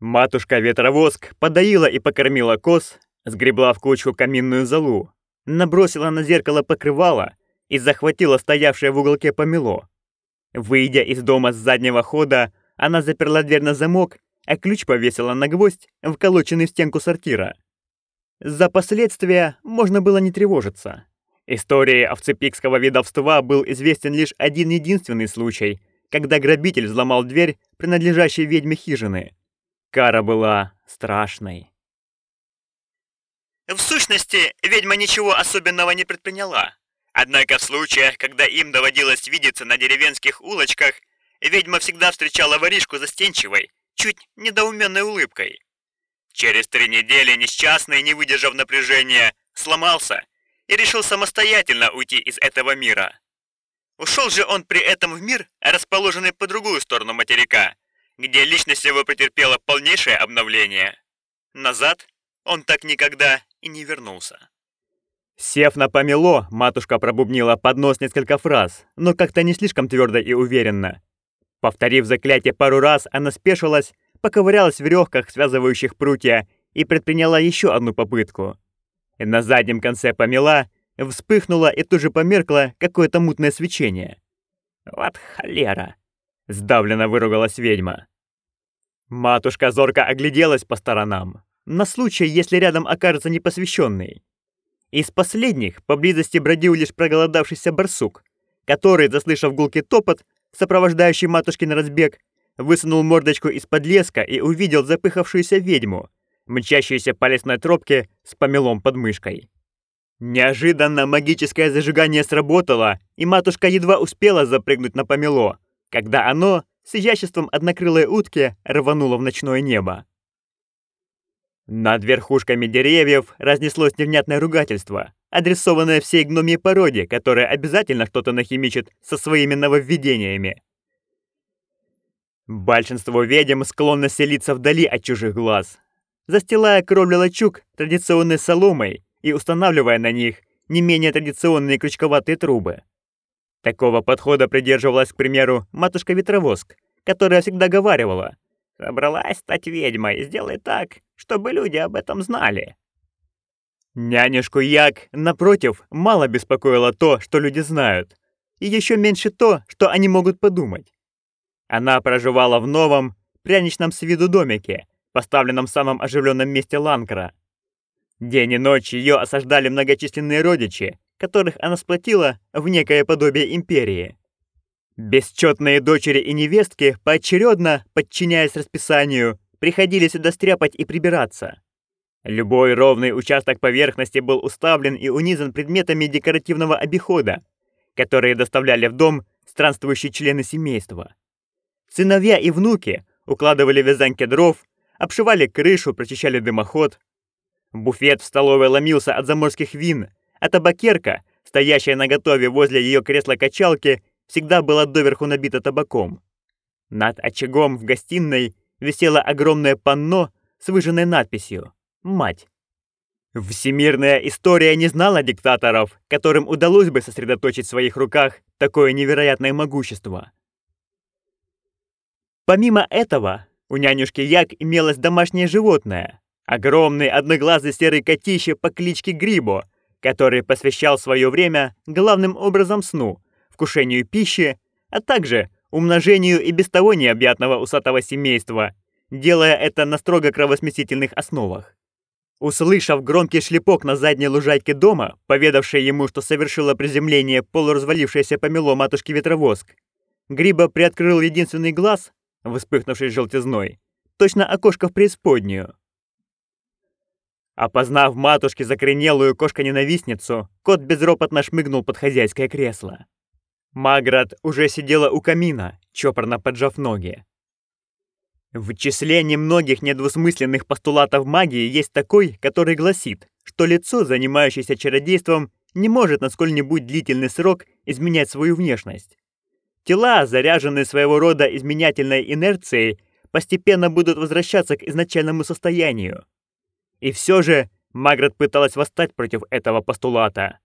Матушка-ветровоск подоила и покормила коз, сгребла в кучку каминную золу, набросила на зеркало покрывало и захватила стоявшее в уголке помело. Выйдя из дома с заднего хода, она заперла дверь на замок, а ключ повесила на гвоздь, вколоченный в стенку сортира. За последствия можно было не тревожиться. Истории овцепикского ведовства был известен лишь один единственный случай, когда грабитель взломал дверь принадлежащей ведьме хижины. Кара была страшной. В сущности, ведьма ничего особенного не предприняла. Однако в случаях, когда им доводилось видеться на деревенских улочках, ведьма всегда встречала воришку застенчивой, чуть недоуменной улыбкой. Через три недели несчастный, не выдержав напряжения, сломался и решил самостоятельно уйти из этого мира. Ушел же он при этом в мир, расположенный по другую сторону материка, где личность его претерпела полнейшее обновление. Назад он так никогда и не вернулся. Сев на помело, матушка пробубнила под нос несколько фраз, но как-то не слишком твердо и уверенно. Повторив заклятие пару раз, она спешилась, поковырялась в веревках, связывающих прутья, и предприняла еще одну попытку. На заднем конце помела вспыхнуло и тут же померкло какое-то мутное свечение. «Вот холера!» — сдавленно выругалась ведьма. Матушка зорко огляделась по сторонам, на случай, если рядом окажется непосвященный. Из последних поблизости бродил лишь проголодавшийся барсук, который, заслышав гулкий топот, сопровождающий матушкин разбег, высунул мордочку из-под леска и увидел запыхавшуюся ведьму, мчащуюся по лесной тропке с помелом под мышкой. Неожиданно магическое зажигание сработало, и матушка едва успела запрыгнуть на помело, когда оно с изяществом однокрылой утки рвануло в ночное небо. Над верхушками деревьев разнеслось невнятное ругательство, адресованное всей гномьей породе, которая обязательно что-то нахимичит со своими нововведениями. Большинство ведьм склонно селиться вдали от чужих глаз, застилая кровлю лачуг традиционной соломой и устанавливая на них не менее традиционные крючковатые трубы. Такого подхода придерживалась, к примеру, матушка-ветровоск, которая всегда говаривала «Собралась стать ведьмой, сделай так, чтобы люди об этом знали». Нянюшку Як, напротив, мало беспокоило то, что люди знают, и еще меньше то, что они могут подумать. Она проживала в новом, пряничном с виду домике, поставленном в самом оживленном месте Ланкра. День и ночь ее осаждали многочисленные родичи, которых она сплотила в некое подобие империи. Бесчетные дочери и невестки поочередно, подчиняясь расписанию, приходили сюда стряпать и прибираться. Любой ровный участок поверхности был уставлен и унизан предметами декоративного обихода, которые доставляли в дом странствующие члены семейства. Сыновья и внуки укладывали вязанки дров, обшивали крышу, прочищали дымоход. Буфет в столовой ломился от заморских вин, а табакерка, стоящая на готове возле ее кресла-качалки, всегда была доверху набита табаком. Над очагом в гостиной висело огромное панно с выжженной надписью «Мать». Всемирная история не знала диктаторов, которым удалось бы сосредоточить в своих руках такое невероятное могущество. Помимо этого, у нянюшки Як имелось домашнее животное — огромный одноглазый серый котище по кличке Грибо, который посвящал свое время главным образом сну, вкушению пищи, а также умножению и без того необъятного усатого семейства, делая это на строго кровосмесительных основах. Услышав громкий шлепок на задней лужайке дома, поведавший ему, что совершило приземление полуразвалившееся помело матушки Ветровоск, Гриба приоткрыл единственный глаз вспыхнувший желтизной, точно окошко в преисподнюю. Опознав матушке закоренелую кошка-ненавистницу, кот безропотно шмыгнул под хозяйское кресло. Маград уже сидела у камина, чопорно поджав ноги. В числе немногих недвусмысленных постулатов магии есть такой, который гласит, что лицо, занимающееся чародейством, не может на сколь-нибудь длительный срок изменять свою внешность. Тела, заряженные своего рода изменятельной инерцией, постепенно будут возвращаться к изначальному состоянию. И все же Маград пыталась восстать против этого постулата.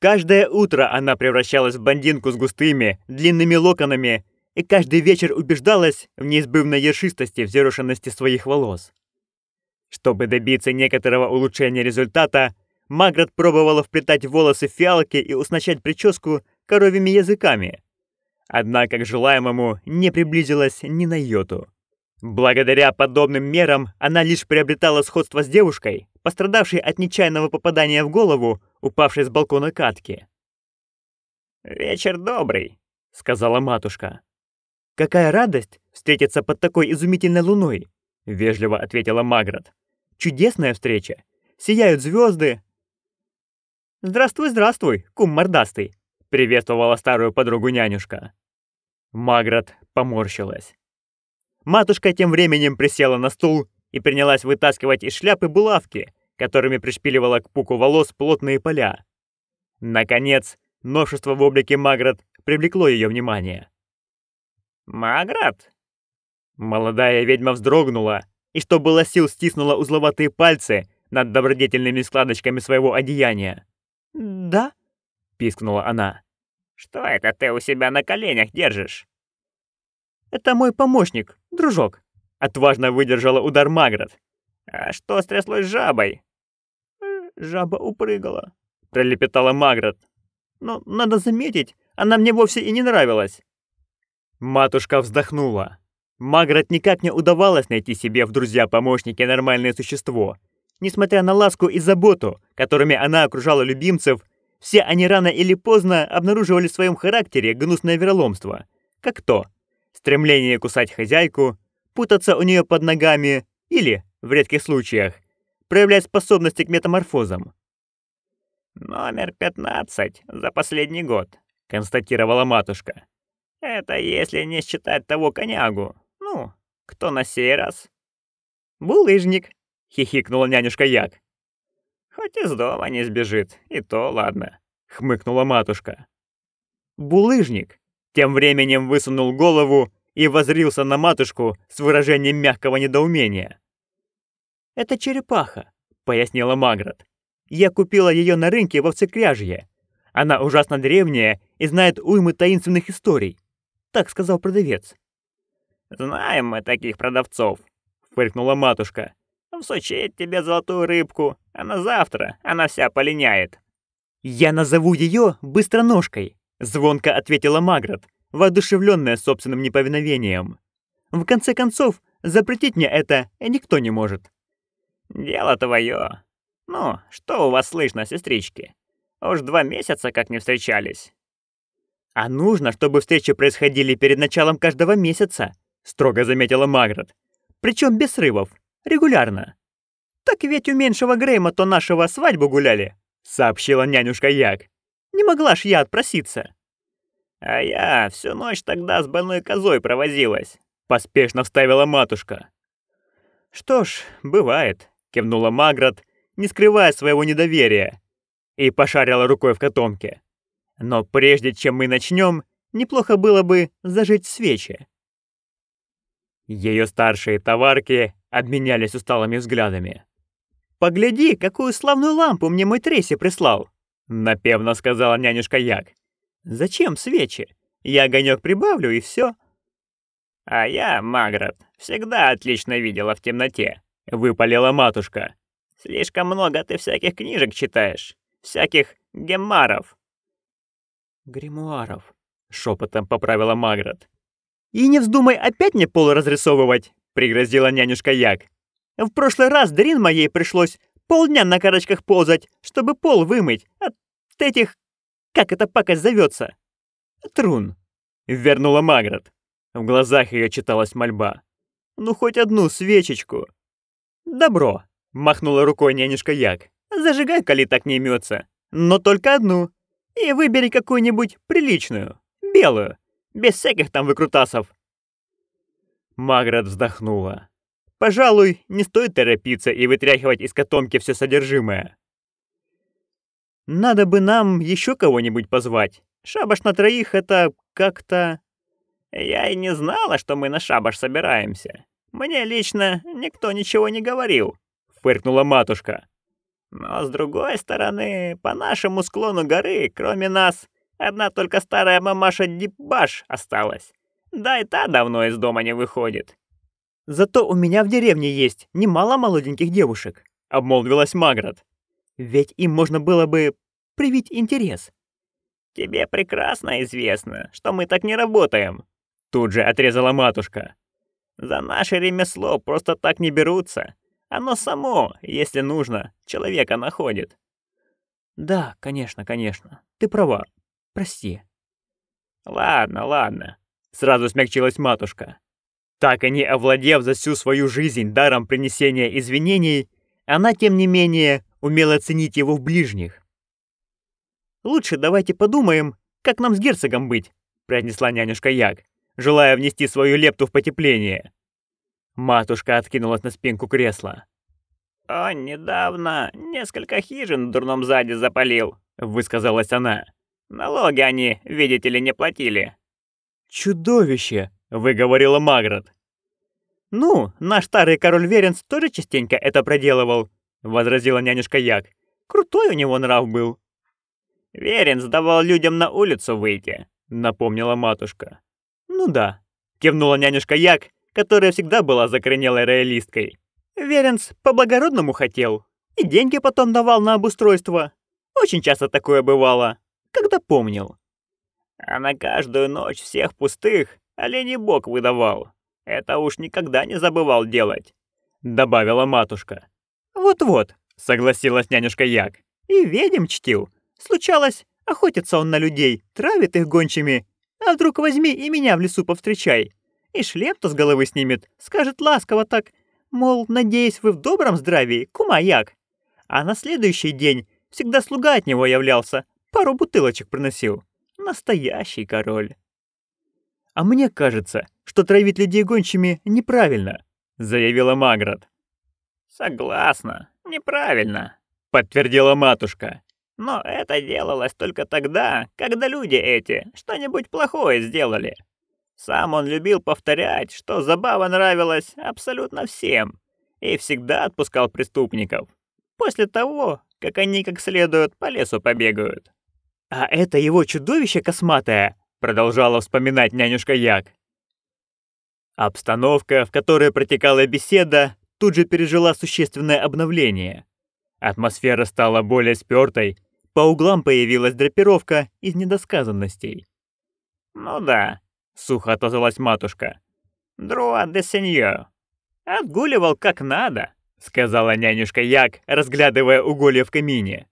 Каждое утро она превращалась в бандинку с густыми, длинными локонами, и каждый вечер убеждалась в неизбывной ершистости взъерошенности своих волос. Чтобы добиться некоторого улучшения результата, Маград пробовала вплетать волосы фиалки и уснащать прическу коровьими языками. Однако к желаемому не приблизилась ни на йоту. Благодаря подобным мерам она лишь приобретала сходство с девушкой, пострадавшей от нечаянного попадания в голову, упавшей с балкона катки. «Вечер добрый», — сказала матушка. «Какая радость встретиться под такой изумительной луной!» — вежливо ответила Маград. «Чудесная встреча! Сияют звезды!» «Здравствуй, здравствуй, кум мордастый!» — приветствовала старую подругу нянюшка. Маград поморщилась. Матушка тем временем присела на стул и принялась вытаскивать из шляпы булавки, которыми пришпиливала к пуку волос плотные поля. Наконец, новшество в облике Маград привлекло ее внимание. «Маград?» Молодая ведьма вздрогнула и, что было сил, стиснула узловатые пальцы над добродетельными складочками своего одеяния. «Да?» — пискнула она. «Что это ты у себя на коленях держишь?» Это мой помощник, дружок. Отважно выдержала удар Маград. А что стряслось с жабой? «Э, жаба упрыгала, пролепетала Маград. Но надо заметить, она мне вовсе и не нравилась. Матушка вздохнула. Маград никак не удавалось найти себе в друзья-помощники нормальное существо. Несмотря на ласку и заботу, которыми она окружала любимцев, все они рано или поздно обнаруживали в своем характере гнусное вероломство. Как то, стремление кусать хозяйку, путаться у нее под ногами или, в редких случаях, проявлять способности к метаморфозам. «Номер 15 за последний год», — констатировала матушка. «Это если не считать того конягу. Ну, кто на сей раз?» «Булыжник», — хихикнула нянюшка Як. «Хоть из дома не сбежит, и то ладно», — хмыкнула матушка. «Булыжник», тем временем высунул голову и возрился на матушку с выражением мягкого недоумения. «Это черепаха», — пояснила Маград. «Я купила ее на рынке во Всекряжье. Она ужасно древняя и знает уймы таинственных историй», — так сказал продавец. «Знаем мы таких продавцов», — фыркнула матушка. «Всучить тебе золотую рыбку, а на завтра она вся полиняет». «Я назову ее быстроножкой», Звонко ответила Маград, воодушевленная собственным неповиновением. В конце концов, запретить мне это никто не может. Дело твое. Ну, что у вас слышно, сестрички? Уж два месяца как не встречались. А нужно, чтобы встречи происходили перед началом каждого месяца, строго заметила Маград. Причем без срывов, регулярно. Так ведь у меньшего Грейма то нашего свадьбу гуляли, сообщила нянюшка Як. Не могла ж я отпроситься. А я всю ночь тогда с больной козой провозилась, поспешно вставила матушка. Что ж, бывает, кивнула Маград, не скрывая своего недоверия, и пошарила рукой в котомке. Но прежде чем мы начнем, неплохо было бы зажечь свечи. Ее старшие товарки обменялись усталыми взглядами. «Погляди, какую славную лампу мне мой Тресси прислал!» Напевно сказала нянюшка Як. Зачем свечи? Я огонек прибавлю и все. А я, Маград, всегда отлично видела в темноте. Выпалила матушка. Слишком много ты всяких книжек читаешь. Всяких геммаров. Гримуаров. Шепотом поправила Маград. И не вздумай опять мне пол разрисовывать, пригрозила нянюшка Як. В прошлый раз Дрин моей пришлось полдня на карочках ползать, чтобы пол вымыть от этих... Как эта пакость зовется? Трун. Вернула Маград. В глазах ее читалась мольба. Ну, хоть одну свечечку. Добро. Махнула рукой нянюшка Як. Зажигай, коли так не имется. Но только одну. И выбери какую-нибудь приличную. Белую. Без всяких там выкрутасов. Маград вздохнула. Пожалуй, не стоит торопиться и вытряхивать из котомки все содержимое. Надо бы нам еще кого-нибудь позвать. Шабаш на троих — это как-то... Я и не знала, что мы на шабаш собираемся. Мне лично никто ничего не говорил, — фыркнула матушка. Но, с другой стороны, по нашему склону горы, кроме нас, одна только старая мамаша Дипбаш осталась. Да и та давно из дома не выходит. Зато у меня в деревне есть немало молоденьких девушек, обмолвилась Маград. Ведь им можно было бы привить интерес. Тебе прекрасно известно, что мы так не работаем. Тут же отрезала матушка. За наше ремесло просто так не берутся. Оно само, если нужно, человека находит. Да, конечно, конечно. Ты права. Прости. Ладно, ладно. Сразу смягчилась матушка. Так и не овладев за всю свою жизнь даром принесения извинений, она, тем не менее, умела ценить его в ближних. «Лучше давайте подумаем, как нам с герцогом быть», — произнесла нянюшка Як, желая внести свою лепту в потепление. Матушка откинулась на спинку кресла. «Он недавно несколько хижин в дурном заде запалил», — высказалась она. «Налоги они, видите ли, не платили». «Чудовище!» — выговорила Маград. «Ну, наш старый король Веренс тоже частенько это проделывал», — возразила нянюшка Як. «Крутой у него нрав был». «Веренс давал людям на улицу выйти», — напомнила матушка. «Ну да», — кивнула нянюшка Як, которая всегда была закоренелой роялисткой. Веренс по-благородному хотел. И деньги потом давал на обустройство. Очень часто такое бывало, когда помнил. А на каждую ночь всех пустых оленей бог выдавал. Это уж никогда не забывал делать», — добавила матушка. «Вот-вот», — согласилась нянюшка Як. «И ведьм чтил. Случалось, охотится он на людей, травит их гончими. А вдруг возьми и меня в лесу повстречай. И шлем-то с головы снимет, скажет ласково так, мол, надеюсь, вы в добром здравии, кума Як. А на следующий день всегда слуга от него являлся, пару бутылочек приносил. Настоящий король. А мне кажется, что травить людей гончими неправильно, заявила Маград. Согласна, неправильно, подтвердила матушка. Но это делалось только тогда, когда люди эти что-нибудь плохое сделали. Сам он любил повторять, что забава нравилась абсолютно всем, и всегда отпускал преступников. После того, как они как следует по лесу побегают. «А это его чудовище косматое!» — продолжала вспоминать нянюшка Як. Обстановка, в которой протекала беседа, тут же пережила существенное обновление. Атмосфера стала более спёртой, по углам появилась драпировка из недосказанностей. «Ну да, — сухо отозвалась матушка. «Друа де сеньор. Отгуливал как надо», — сказала нянюшка Як, разглядывая уголья в камине.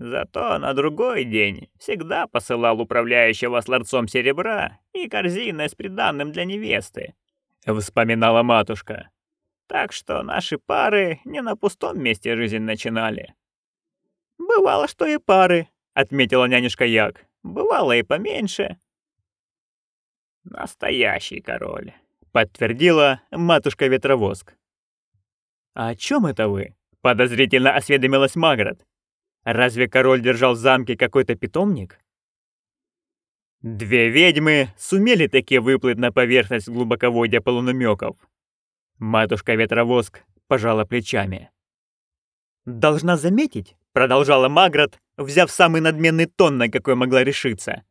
Зато на другой день всегда посылал управляющего с ларцом серебра и корзиной с приданным для невесты, — вспоминала матушка. Так что наши пары не на пустом месте жизнь начинали. «Бывало, что и пары», — отметила нянюшка Як. «Бывало и поменьше. «Настоящий король», — подтвердила матушка Ветровоск. «А о чем это вы?» — подозрительно осведомилась Маград. «Разве король держал в замке какой-то питомник?» Две ведьмы сумели таки выплыть на поверхность глубоководья полунамеков. Матушка Ветровоск пожала плечами. «Должна заметить», — продолжала Маград, взяв самый надменный тон, на какой могла решиться,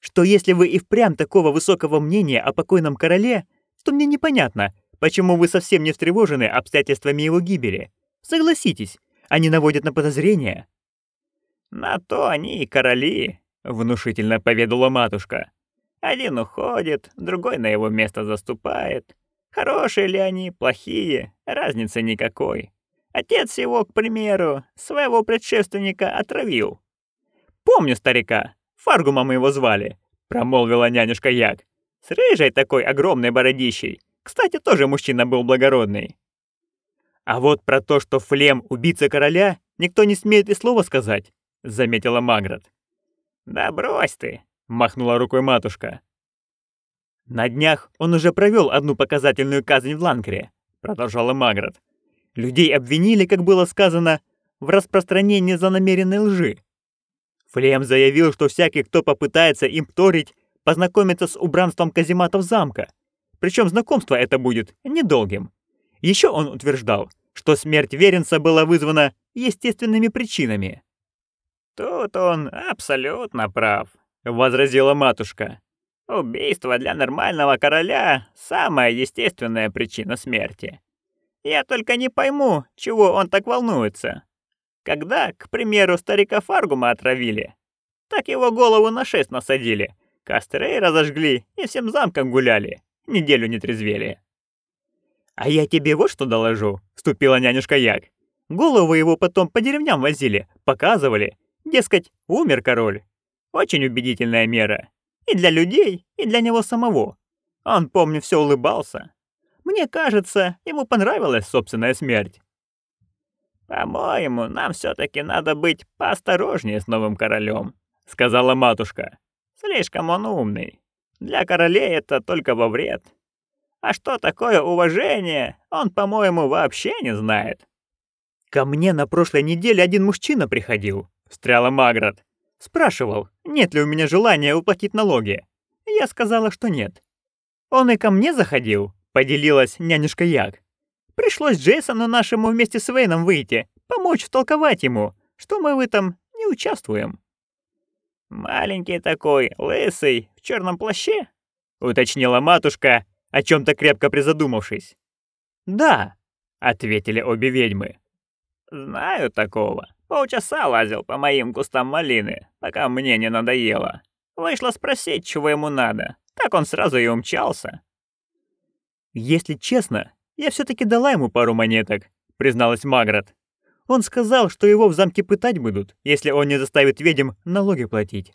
что если вы и впрямь такого высокого мнения о покойном короле, то мне непонятно, почему вы совсем не встревожены обстоятельствами его гибели. Согласитесь, они наводят на подозрения». «На то они и короли», — внушительно поведала матушка. «Один уходит, другой на его место заступает. Хорошие ли они, плохие, разницы никакой. Отец его, к примеру, своего предшественника отравил. Помню старика, Фаргума мы его звали», — промолвила нянюшка Як. «С рыжей такой огромной бородищей. Кстати, тоже мужчина был благородный». «А вот про то, что Флем — убийца короля, никто не смеет и слова сказать», — заметила Маград. «Да брось ты», — махнула рукой матушка. «На днях он уже провел одну показательную казнь в Ланкре», — продолжала Маград. «Людей обвинили, как было сказано, в распространении занамеренной лжи. Флем заявил, что всякий, кто попытается им вторить, познакомится с убранством казематов замка. Причем знакомство это будет недолгим. Еще он утверждал, что смерть Веренца была вызвана естественными причинами. «Тут он абсолютно прав», — возразила матушка. Убийство для нормального короля — самая естественная причина смерти. Я только не пойму, чего он так волнуется. Когда, к примеру, старика Фаргума отравили, так его голову на шесть насадили, костры разожгли и всем замком гуляли, неделю не трезвели. «А я тебе вот что доложу», — вступила нянюшка Як. «Голову его потом по деревням возили, показывали. Дескать, умер король. Очень убедительная мера. И для людей, и для него самого. Он, помню, все улыбался. Мне кажется, ему понравилась собственная смерть». «По-моему, нам все таки надо быть поосторожнее с новым королем», — сказала матушка. «Слишком он умный. Для королей это только во вред. А что такое уважение, он, по-моему, вообще не знает. «Ко мне на прошлой неделе один мужчина приходил», — встряла Маград. «Спрашивал, нет ли у меня желания уплатить налоги. Я сказала, что нет. Он и ко мне заходил», — поделилась нянюшка Як. «Пришлось Джейсону нашему вместе с Вейном выйти, помочь втолковать ему, что мы в этом не участвуем». «Маленький такой, лысый, в черном плаще?» — уточнила матушка, о чем-то крепко призадумавшись. «Да», — ответили обе ведьмы. «Знаю такого. Полчаса лазил по моим кустам малины, пока мне не надоело. Вышло спросить, чего ему надо. Так он сразу и умчался». «Если честно, я все таки дала ему пару монеток», — призналась Маград. «Он сказал, что его в замке пытать будут, если он не заставит ведьм налоги платить».